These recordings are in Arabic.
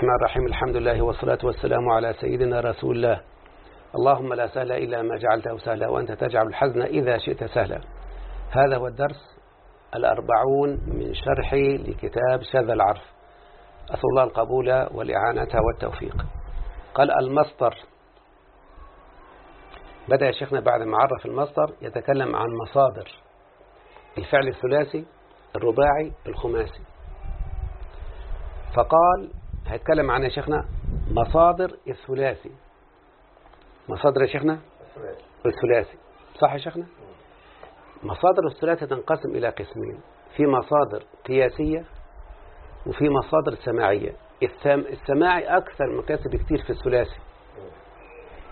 الرحمن الرحيم. الحمد لله والصلاة والسلام على سيدنا رسول الله. اللهم لا سهل إلا ما جعلته سهلا وأنت تجعل الحزن إذا شئت سهلا. هذا هو الدرس الأربعون من شرحي لكتاب شذ العرف. أسأل الله القبول والإعانة والتوفيق. قال المصدر. بدأ شيخنا بعد ما عرف المصدر يتكلم عن مصادر. الفعل الثلاثي الرباعي الخماسي. فقال هيتكلم عن يا شيخنا مصادر الثلاثي. مصادر يا شيخنا؟ الثلاثي. صح يا شيخنا؟ مصادر الثلاثي تنقسم إلى قسمين. في مصادر قياسية وفي مصادر سماعية. السماعي أكثر من قياس بكثير في الثلاثي.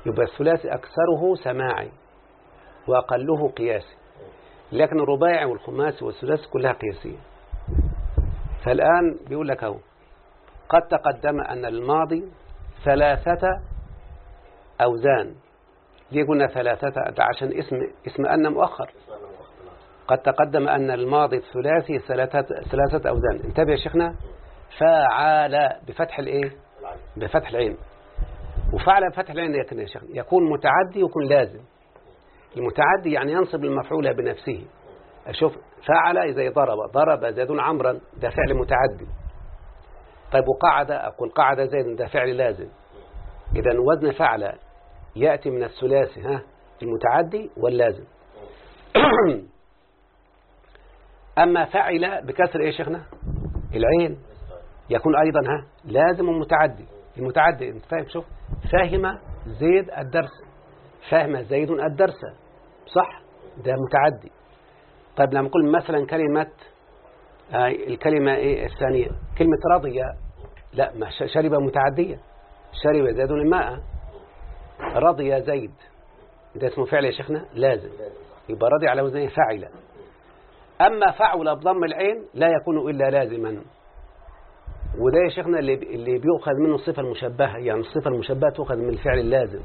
يبقى الثلاثي أكثره سماعي وأقله قياسي. لكن الرباعي والخماسي والثلاثي كلها قياسية. فالآن بيقول لك أهو قد تقدم أن الماضي ثلاثة أوزان. ليه قلنا ثلاثة؟ عشان اسم اسم أن مؤخر. قد تقدم أن الماضي الثلاثي ثلاثة, ثلاثة أوزان. انتبه يا شيخنا. فعال بفتح الإيه؟ بفتح العين. وفعل بفتح العين يا شيخنا يكون متعدي ويكون لازم. المتعدي يعني ينصب المفعول بنفسه. أشوف فعل زي ضرب ضرب زيد عمرا ده فعل متعدي. طيب وقعد أقول قعد زيد ده فعل لازم. إذا وزن فعل يأتي من الثلاثي ها المتعدي واللازم. أما فعل بكسر إيه شيخنا؟ العين. يكون أيضا ها لازم ومتعدي. المتعدي أنت فاهم شوف فاهم زيد الدرس. فاهم زيد الدرس صح؟ ده متعدي. طيب لما نقول مثلا كلمة آه الكلمة إيه الثانية؟ كلمة رضي لا ما شرب متعدية شرب زيد الماء. رضي زيد. ده اسمه فعل يا شيخنا؟ لازم. يبقى رضي على وزنه فاعل أما فعل بضم العين لا يكون إلا لازما. وده يا شيخنا اللي اللي بيؤخذ منه الصفة المشبهة. يعني الصفة المشبهة تؤخذ من الفعل اللازم.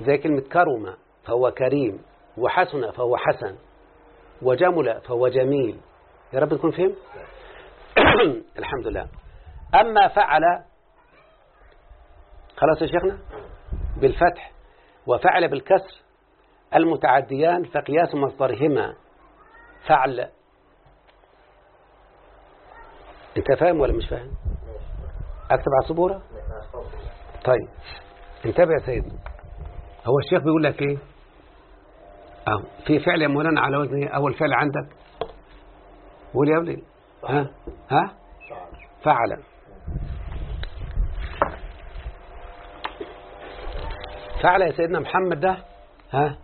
زي كلمة كرم فهو كريم وحسن فهو حسن وجمل فهو جميل. يا رب تكون فهم؟ الحمد لله. أما فعل خلاص يا شيخنا بالفتح وفعل بالكسر المتعديان فقياس مصدرهما. فعل. أنت فاهم ولا مش فاهم؟ أكتب على السبورة؟ طيب انتبه يا سيدي هو الشيخ بيقول لك إيه؟ آه في فعل يا مولانا على وزن إيه؟ أول فعل عندك؟ قول يا ابني. ها؟ ها؟ فعل فعل يا سيدنا محمد ده ها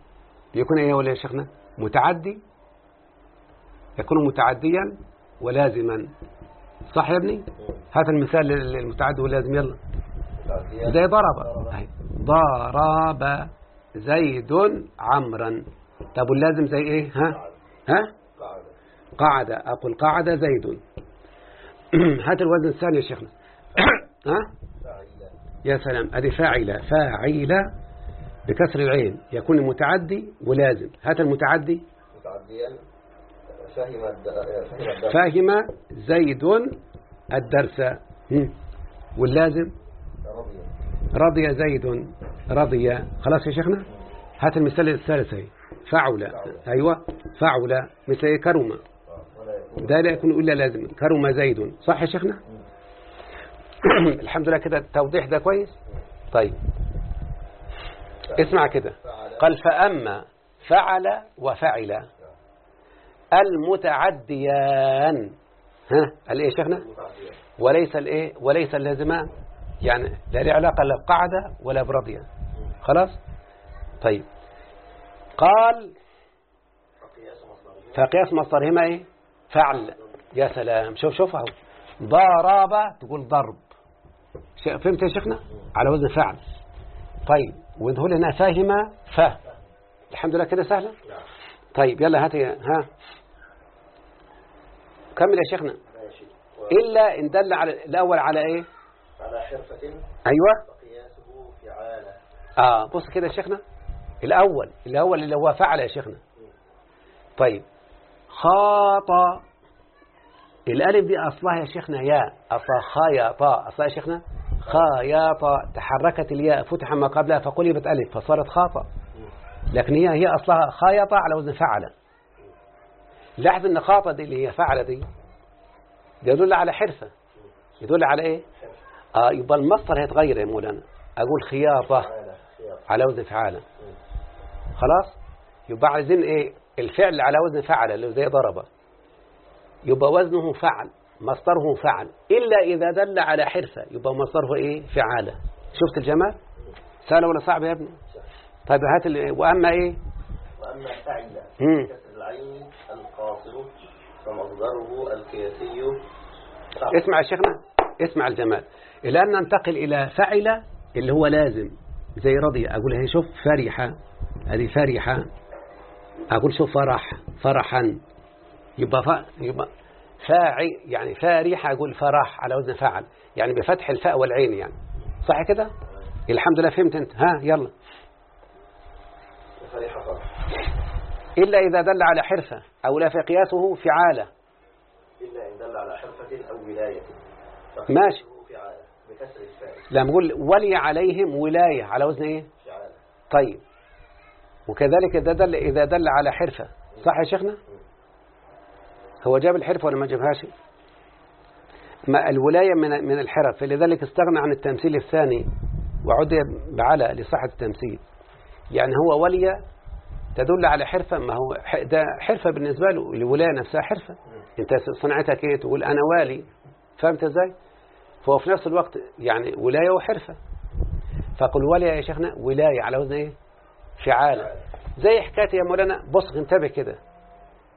بيكون إيه ولا يا شيخنا؟ متعدي. يكون متعديا ولازما. صح يا ابني؟ هات المثال للمتعدي واللازم. يلا. زي ضرب. ضرب زيد عمرا. طب واللازم زي إيه؟ ها؟ ها؟ قعد أقول قعد زيد. هات الوزن الثاني يا شيخنا. ها؟ يا سلام. أدي فاعلة. فاعلة بكسر العين يكون المتعدي ولازم هات المتعدي. متعديا. فهم فاهم زيد الدرس. واللازم؟ رضي. زيد. رضي. خلاص يا شيخنا؟ هات المثال الثالث أهي. فعل. أيوه. فعل. مثل إيه؟ كرم. ده لا يكون إلا لازم. كرم زيد. صح يا شيخنا؟ الحمد لله كده التوضيح ده كويس؟ طيب. اسمع كده. قال فأما فعل وفعل المتعديان. ها؟ قال إيه شيخنا؟ وليس الإيه؟ وليس اللازمان. يعني لا له علاقة لا بقعدة ولا برضية. خلاص؟ طيب. قال فقياس مصدرهما إيه؟ فعل. يا سلام. شوف شوف أهو. ضرب تقول ضرب. فهمت يا شيخنا؟ على وزن فعل. طيب وذهول هنا فاهم ف. الحمد لله كده سهلة؟ طيب يلا هات ها. كمل يا شيخنا. إلا إن دل على الأول على إيه؟ على حرفة. أيوة. وقياسه فعالة آه بص كده يا شيخنا. الأول الأول اللي هو فعل يا شيخنا. طيب. خاط. الألف دي أصلها يا شيخنا يا. أصلها خيط أصلها يا شيخنا. خياطة تحركت الياء فتح ما قبلها فقلبت ألف فصارت خاطة لكن هي هي أصلها خايطة على وزن فعل. لاحظ أن خاطة دي اللي هي فعل دي يدل على حرفة. يدل على إيه؟ آه يبقى المصدر هيتغير يا مولانا. أقول خياطة خياط على وزن فعالة خلاص؟ يبقى عايزين إيه؟ الفعل على وزن فعل اللي زي ضرب يبقى وزنه فعل. مصدره فعل. إلا إذا دل على حرفة يبقى مصدره إيه؟ فعالة. شفت الجمال؟ سهل ولا صعب يا ابني؟ طيب هات ال- وأما إيه؟ وأما فعل. كسر العين القاصر فمصدره القياسي. اسمع يا شيخنا اسمع الجمال. الآن ننتقل إلى فعل اللي هو لازم. زي رضي أقول هي شوف فرحة هذه فرحة أقول شوف فرح فرحا. يبقى ف... يبقى فاعي يعني فارحة أقول فرح على وزن فعل يعني بفتح الفاء والعين يعني. صح كده؟ الحمد لله فهمت أنت. ها يلا. إلا إذا دل على حرفة أو لا فقياسه فعالة. إلا إن دل على حرفة أو ولاية. ماشي. فقياسه فعالة بكسر الفاء. لما نقول ولي عليهم ولاية. على وزن إيه؟ فعالة. طيب. وكذلك إذا دل إذا دل على حرفة. صح يا شيخنا؟ هو جاب الحرفة ولا ما جابهاش؟ ما الولاية من من الحرف فلذلك استغنى عن التمثيل الثاني وعد بعلى لصحة التمثيل. يعني هو ولي تدل على حرفة ما هو ده حرفة بالنسبة له الولاية نفسها حرفة. انت صنعتك إيه تقول أنا والي فهمت إزاي؟ فهو في نفس الوقت يعني ولاية وحرفة. فقل ولي يا شيخنا ولاية على وزن إيه؟ فعالة. زي حكاية يا مولانا بص انتبه كده.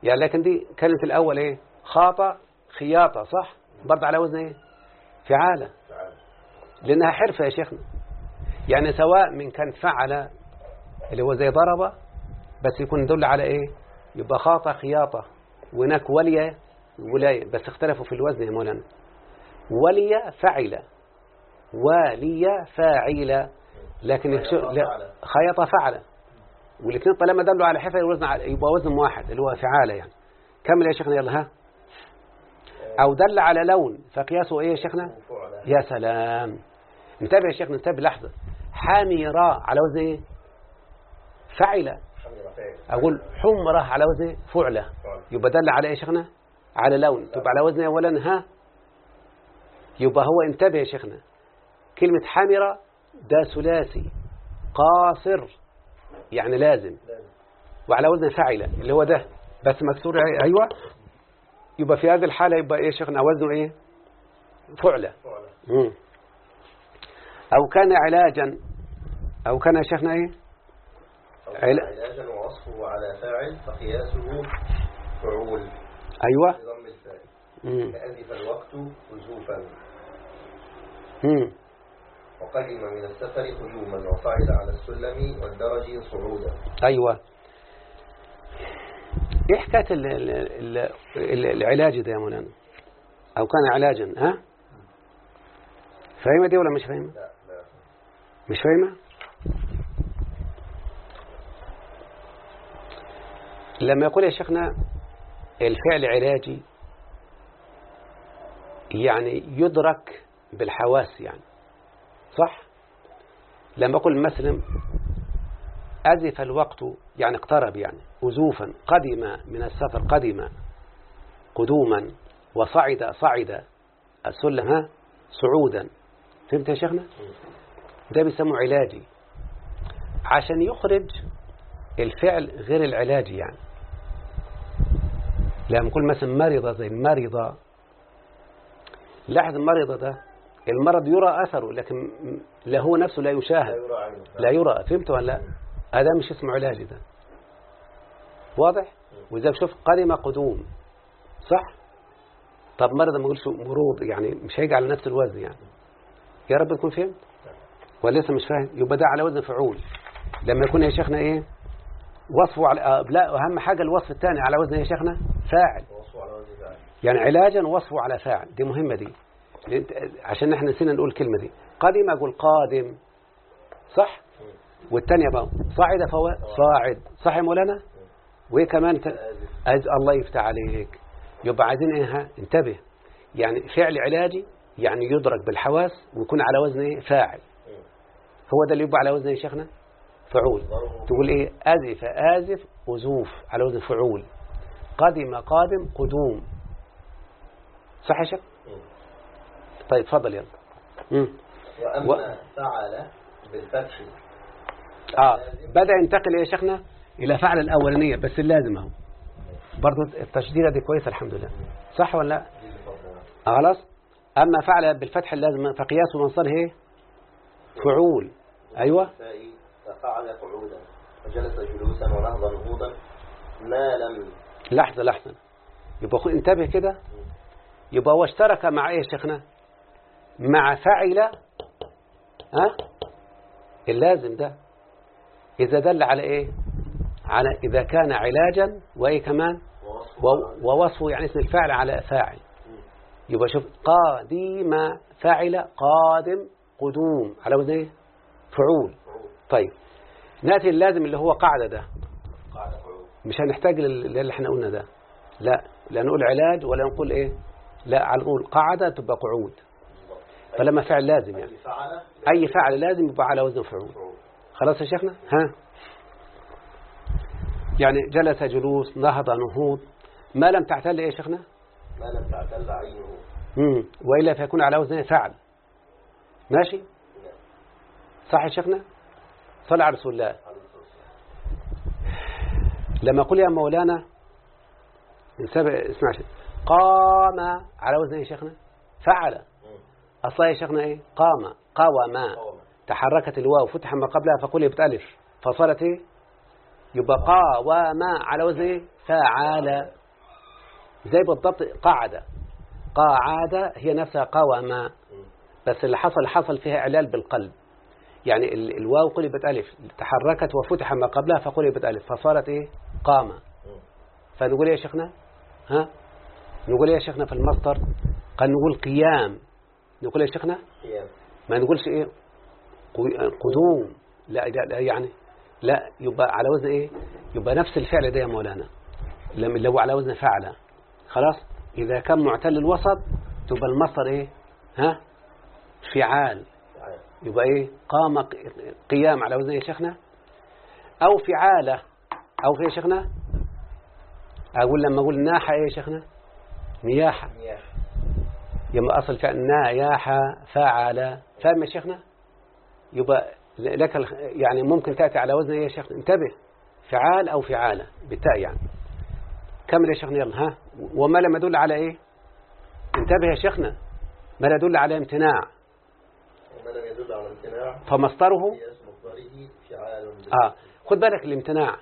يعني لكن دي كانت الأول إيه؟ خاطة خياطة صح؟ برضه على وزن إيه؟ فعالة. لأنها حرفة يا شيخنا. يعني سواء من كان فعل اللي هو زي ضرب بس يكون يدل على إيه؟ يبقى خاطة خياطة. وهناك ولي ولاية بس اختلفوا في الوزن يا مولانا. ولي فعل. ولي فاعل. لكن خيط فعل. والاثنين طالما دلوا على حرفة الوزن يبقى وزن واحد اللي هو فعالة يعني. كمل يا شيخنا يلا ها. أو دل على لون فقياسه إيه يا شيخنا؟ يا سلام. انتبه يا شيخنا انتبه لحظة. حميرة على وزن إيه؟ فعل حمر فاعل أقول حمرة على وزن إيه؟ فعلة. فعل. يبقى دل على إيه يا شيخنا؟ على لون. تبقى على وزن إيه اولا ها. يبقى هو انتبه يا شيخنا. كلمة حمرة ده ثلاثي. قاصر. يعني لازم. لازم. وعلى وزن فاعلة اللي هو ده. بس مكسور أي- أيوه. يبقى في هذه الحالة يبقى إيه يا شيخنا؟ وزنه إيه؟ فعلة. أو كان علاجا أو كان يا شيخنا إيه؟ علاجا ووصفه على فاعل فقياسه فعول. أيوة. بضم الفاعل. كأذف الوقت وزوفا. وقدم من السفر هجوما وصعد على السلم والدرج صعودا. أيوة. إيه حكاية ال- ال- ال- ال- العلاج ده يا مولانا؟ أو كان علاجا ها؟ فاهمة دي ولا مش فاهمة؟ لا لا. مش فاهمة؟ لما يقول يا شيخنا الفعل علاجي يعني يدرك بالحواس يعني. صح؟ لما أقول مثلا أزف الوقت يعني اقترب يعني أزوفا قدم من السفر قدم قدوما وصعد صعد السلم ها؟ صعودا. فهمت يا شيخنا؟ ده بيسموه علاجي. عشان يخرج الفعل غير العلاجي يعني. لما نقول مثلا مرض زي مرض لاحظ المرض ده المرض يرى أثره لكن لا هو نفسه لا يشاهد. لا يرى فهمت؟ ولا لا؟ هذا مش اسمه علاجي ده واضح؟ وإذا شوف قدم قدوم صح؟ طب مرض ما يقولش مرور يعني مش هيجي على نفس الوزن يعني. يا رب تكون فهمت؟ ولا لسه مش فاهم؟ يبقى ده على وزن فعول. لما يكون يا شيخنا إيه؟ وصفه على آه، لا أهم حاجة الوصف الثاني على وزن يا شيخنا فاعل. يعني علاجا وصفه على فاعل. دي مهمة دي. عشان إحنا نسينا نقول الكلمة دي. قدم أقول قادم. صح؟ والثانيه بقى صاعد فهو صاعد. صح يا مولانا؟ وايه كمان. أز... الله يفتح عليك. يبقى عايزين إيه؟ انتبه. يعني فعل علاجي يعني يدرك بالحواس ويكون على وزن إيه؟ فاعل. هو ده اللي يبقى على وزن إيه يا شيخنا؟ فعول. تقول إيه؟ أزف آزف أزوف على وزن فعول. قدم قادم قدوم. صح يا شيخ. طيب تفضل يلا. مم. وأما و- فعل بالفتح. آه بدأ ينتقل إيه يا شيخنا؟ إلى فعل الأولانية بس اللازم أهو. برضو التشديدة دي كويسة الحمد لله. صح ولا لا. آه خلاص. أما فعل بالفتح اللازم فقياس منصره إيه؟ فعول. أيوة. ففعل قعودا وجلس جلوسا ونهض نهوضا ما لم لحظة لحظة. يبقى خو- انتبه كده. يبقى هو اشترك مع إيه يا شيخنا؟ مع فعل ها؟ اللازم ده. إذا دل على إيه؟ على إذا كان علاجا وإيه كمان؟ ووصفه يعني اسم الفاعل على فاعل. يبقى شوف قادم فاعل قادم قدوم. على وزن إيه؟ فعول. طيب. نأتي اللازم اللي هو قاعدة ده. مش هنحتاج لل- للي إحنا قلنا ده. لا. لا نقول علاج ولا نقول إيه؟ لا على نقول قاعدة تبقى قعود. فلما فعل لازم يعني. أي فعل؟ لازم يبقى على وزن فعول خلاص يا شيخنا؟ ها؟ يعني جلس جلوس نهض نهوض ما لم تعتل إيه يا شيخنا؟ ما لم تعتل عينه مم. وإلا فيكون على وزن فعل. ماشي؟ صح يا شيخنا؟ صلى على رسول الله. لما قل يا مولانا اسمع قام على وزن إيه يا شيخنا؟ فعل. مم. أصلا يا شيخنا إيه؟ قام قوم قوم. تحركت الواو فتح ما قبلها فقلبت ألف. فصارت إيه؟ يبقى قاوم على وزن إيه؟ فعل زي بالضبط قعد قعد هي نفسها قوم مم. بس اللي حصل حصل فيها إعلال بالقلب. يعني ال- الواو قلبت ألف. تحركت وفتح ما قبلها فقلبت ألف. فصارت إيه؟ قام. فنقول إيه يا شيخنا؟ ها؟ نقول إيه يا شيخنا في المصدر قال نقول قيام. نقول إيه يا شيخنا؟ ما نقولش إيه؟ قو- قدوم. لا, لا, يعني لا يبقى على وزن إيه؟ يبقى نفس الفعل ده يا مولانا. هو على وزن فعل. خلاص؟ إذا كان معتل الوسط تبقى المصدر إيه؟ ها؟ فعال. يبقى إيه؟ قام قيام على وزن إيه يا شيخنا؟ أو فعالة. أو في إيه يا شيخنا؟ أقول لما أقول ناحة إيه يا شيخنا؟ نياحة. يبقى اصل فعل ناياحة فعل. فاهم يا شيخنا؟ يبقى لك يعني ممكن تأتي على وزن يا شيخنا. انتبه. فعال أو فعالة. بالتاء يعني. كمل يا شيخنا يلا. ها؟ وما لم يدل على إيه؟ انتبه يا شيخنا. ما لا يدل على امتناع. وما لم يدل على امتناع. فمصدره فعال. آه. خد بالك الامتناع.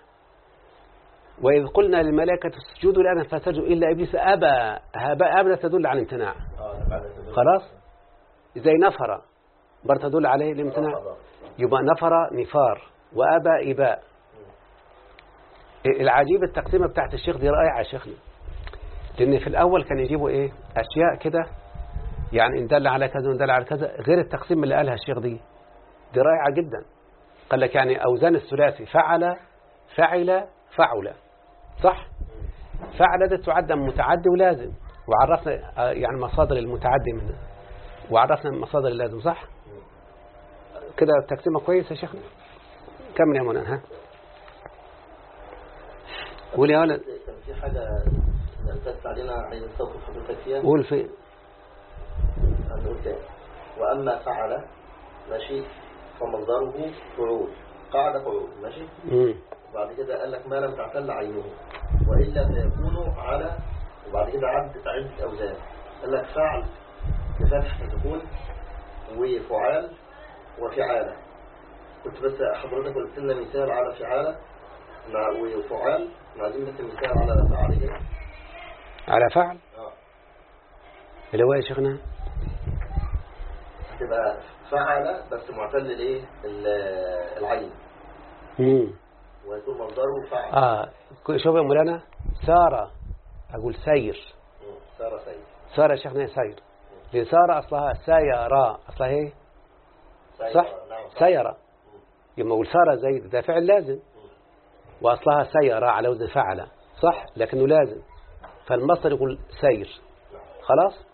وإذ قلنا للملائكة اسجدوا لآدم فسجدوا إلا إبليس أبى. أبى أبى تدل على الامتناع تدل خلاص؟ زي نفر برضه تدل عليه الامتناع. يبقى نفر نفار وأبى إباء. العجيب التقسيمة بتاعت الشيخ دي رائعة يا شيخنا لأن في الأول كان يجيبوا إيه؟ أشياء كده يعني إن دل على كذا وإن دل على كذا غير التقسيم اللي قالها الشيخ دي. دي رائعة جدا. قال لك يعني أوزان الثلاثي فعل فعل فعل. صح؟ فعل ده تعد متعدي ولازم. وعرفنا آه، يعني مصادر المتعدي منه وعرفنا مصادر اللازم صح؟ كده تقسيمة كويسة يا شيخنا. كمل يا مولانا ها؟ قول يا ولد. في حاجة نلتفت علينا عايز استوقف حضرتك فيها؟ قول في. هنقول تاني وأما فعل ماشي فمصدره فعول قاعدة فعول ماشي؟ مم. وبعد كده قال لك ما لم تعتل عينه وإلا فيكون على وبعد كده عد عدة أوزان. قال لك فعل بفتح السكون وفعال وفعالة. كنت بس حضرتك قلت لنا مثال على فعالة. مع وفعال. عايزين بس مثال على فعل كده على فعل؟ آه. اللي هو يا شيخنا؟ هتبقى فعل بس معتل الايه ال- العين. مم. ويكون مصدره فعل. آه. شوف يا مولانا. سارة. أقول سير. سار سيد سارة يا شيخنا سير؟ لأن سارة أصلها سيارة. أصلها إيه. صح؟ نعم. سيرة يبقى أقول سارة زيد ده فعل لازم. وأصلها سيرة على وزن فعل. صح؟ لكنه لازم. فالمصدر يقول سير. خلاص؟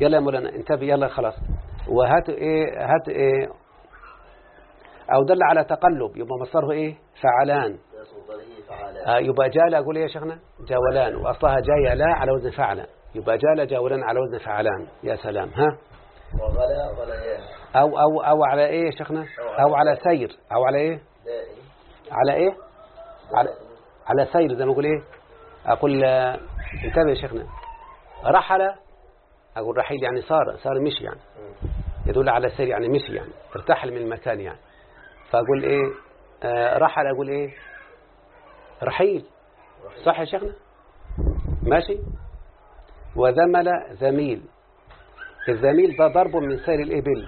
يلا يا مولانا انتبه يلا خلاص. وهات إيه هات إيه. أو دل على تقلب. يبقى مصدره إيه؟ فعلان. فعلا آه يبقى جال أقول إيه يا شيخنا؟ جولان وأصلها جاية لا على وزن فعلا يبقى جال جولان على وزن فعلان يا سلام. ها؟ وغلا غليان أو أو أو على إيه يا شيخنا؟ أو على سير. أو على إيه؟ دائم. على إيه؟ على على سير زي ما أقول إيه؟ أقول آه، انتبه يا شيخنا. رحل أقول رحيل يعني صار صار مشي يعني. يدل على سير يعني مشي يعني. ارتحل من المكان يعني. فأقول إيه؟ آه رحل أقول إيه؟ رحيل. صح يا شيخنا؟ ماشي. وذمل ذميل الذميل ده ضرب من سير الإبل.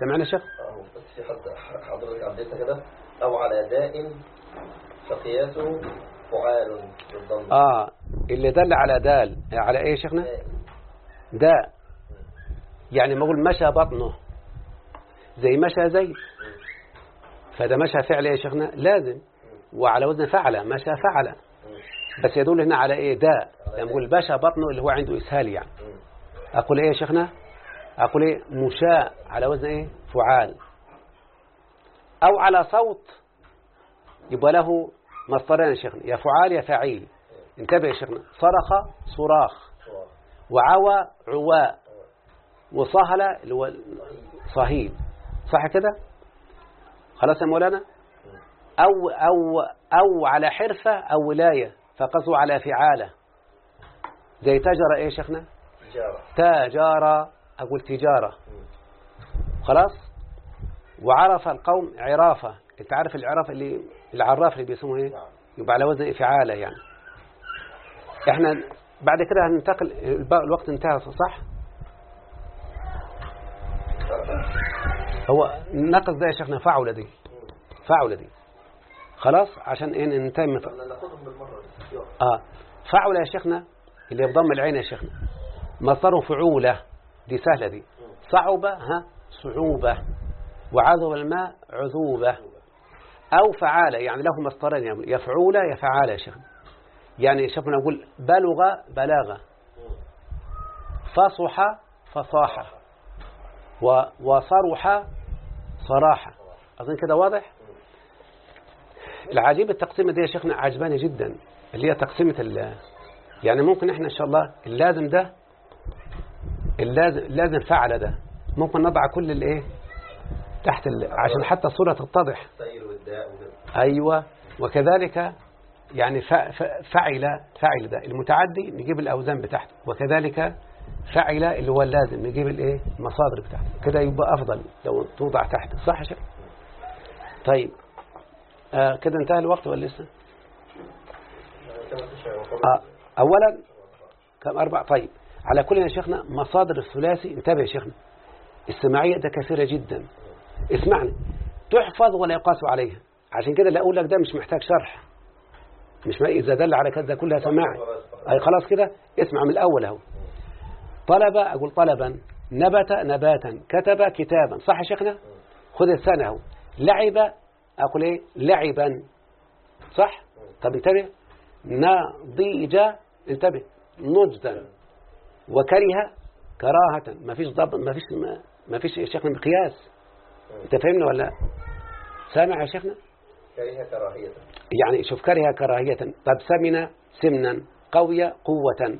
سمعنا يا شيخ؟ في حد حضرتك عديتها كده؟ أو على دائم فقياسه فعال بالضم. آه اللي دل على دال. على إيه يا شيخنا. داء. يعني ما أقول مشى بطنه. زي مشى زيد. فده مشى فعل إيه يا شيخنا؟ لازم. وعلى وزن فعل مشى فعل. بس يدل هنا على إيه؟ داء. يعني أقول مشى بطنه اللي هو عنده إسهال يعني. أقول إيه يا شيخنا؟ أقول إيه؟ مشاء على وزن إيه؟ فعال. أو على صوت يبقى له مصدرين يا شيخنا. يا فعال يا فعيل. انتبه يا شيخنا. صرخ صراخ. وعوى عواء. وصهل اللي هو صهيل. صح كده؟ خلاص يا مولانا؟ أو, أو, أو على حرفة أو ولاية فقصوا على فعالة. زي تجر إيه شيخنا؟ تجارة. تجارة أقول تجارة. خلاص؟ وعرف القوم عرافة. أنت عارف العراف اللي العراف اللي بيسموه إيه؟ نعم. يبقى على وزن فعالة يعني. إحنا بعد كده هننتقل الوقت انتهى صح؟ هو نقص ده يا شيخنا فعولة دي. فعولة دي. خلاص؟ عشان إيه؟ ننتهي من. آه. فعولة يا شيخنا اللي بضم العين يا شيخنا. مصدره فعولة. دي سهلة دي. صعوبة ها؟ صعوبة. وعذب الماء عذوبة. أو فعالة. يعني له مصدرين. يعني يا فعولة يا شيخنا. يعني شوفنا نقول بلغ بلاغة فصح فصاحة وصرح صراحة أظن كده واضح؟ العجيب التقسيمة دي يا شيخنا عجباني جدا اللي هي تقسيمة ال يعني ممكن إحنا إن شاء الله اللازم ده اللازم اللازم فعل ده ممكن نضع كل الايه تحت ال... عشان حتى الصورة تتضح. أيوه وكذلك يعني ف... ف... فعل فعل ده المتعدي نجيب الأوزان بتاعته وكذلك فعل اللي هو اللازم نجيب الايه المصادر بتاعته كده يبقى أفضل لو توضع تحت صح يا شيخ؟ طيب. آه كده انتهى الوقت ولا لسه؟ وقبل. آه اولا كم؟ أربع. طيب على كل يا شيخنا مصادر الثلاثي انتبه يا شيخنا السماعية ده كثيرة جدا. اسمعني تحفظ ولا يقاس عليها؟ عشان كده اللي أقول لك ده مش محتاج شرح. مش ما إذا دل على كذا كلها سماعي. أي خلاص كده اسمع من الأول أهو. طلب أقول طلبا نبت نباتا كتب كتابا. صح يا شيخنا؟ خذ الثاني أهو. لعب أقول إيه؟ لعبا. صح؟ طب انتبه. نضيج انتبه. نجدا. وكره كراهة. ما فيش ضبط ما فيش ما فيش يا شيخنا مقياس. انت فهمنا ولا؟ لا؟ سامع يا شيخنا؟ كريه كراهية. يعني شوف كره كراهية. طب سمن سمنا قوي قوة.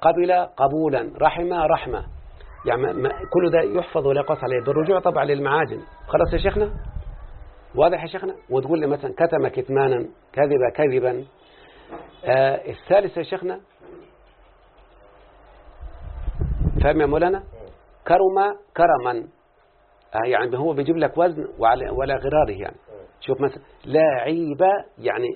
قبل قبولا. رحم رحمة. يعني كل ده يحفظ ولا يقاس عليه. بالرجوع طبعا للمعاجم. خلاص يا شيخنا؟ واضح يا شيخنا؟ وتقول لي مثلا كتم كتمانا كذب كذبا. آه الثالث يا شيخنا؟ فاهم يا مولانا؟ كرم كرما. آه يعني هو بيجيب لك وزن وعلى ولا غراره يعني. شوف مثلا لاعب يعني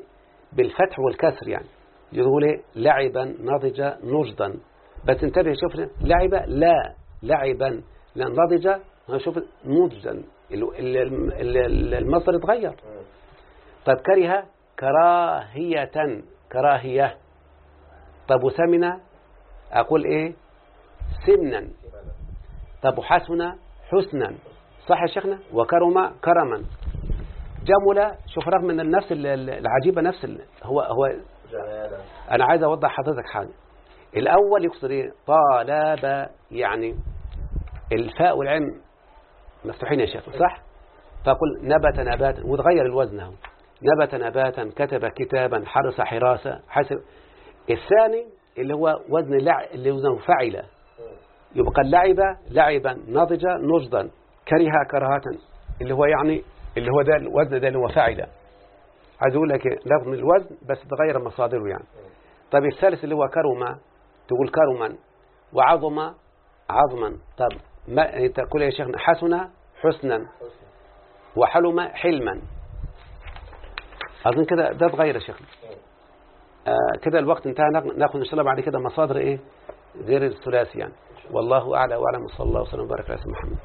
بالفتح والكسر يعني. يقول إيه؟ لعبا نضج نجدا. بس انتبه شوف لعب لا لعبا لا نضج شوف نضجا المصدر اتغير طب كره كراهية كراهية. طب وسمن أقول إيه؟ سمنا. طب وحسن حسنا. صح يا شيخنا؟ وكرم كرما. جمل شوف رغم إن النفس ال- ال- العجيبة نفس هو هو أنا عايز أوضح حضرتك حاجة. الأول يقصد إيه؟ طالب يعني الفاء والعين مفتوحين يا شيخ صح؟ فقل نبت نباتا وتغير الوزن أهو. نبت نباتا كتب كتابا حرس حراسة حسب. الثاني اللي هو وزن لع... اللي وزن فعل يبقى اللعب لعبا نضج نضجا كره كرهة اللي هو يعني اللي هو ده الوزن ده اللي هو فعل عايز أقول لك لفظ من الوزن بس تغير مصادره يعني. طب الثالث اللي هو كرم تقول كرما وعظم عظما. طب ما تقول يا شيخنا حسن حسنا وحلم حلما. أظن كده ده تغير يا شيخنا. آه كده الوقت انتهى. ناخ- ناخذ إن شاء الله بعد كده مصادر إيه؟ غير الثلاثي يعني. والله أعلى وأعلم. صلى الله وسلم وبارك على سيدنا محمد.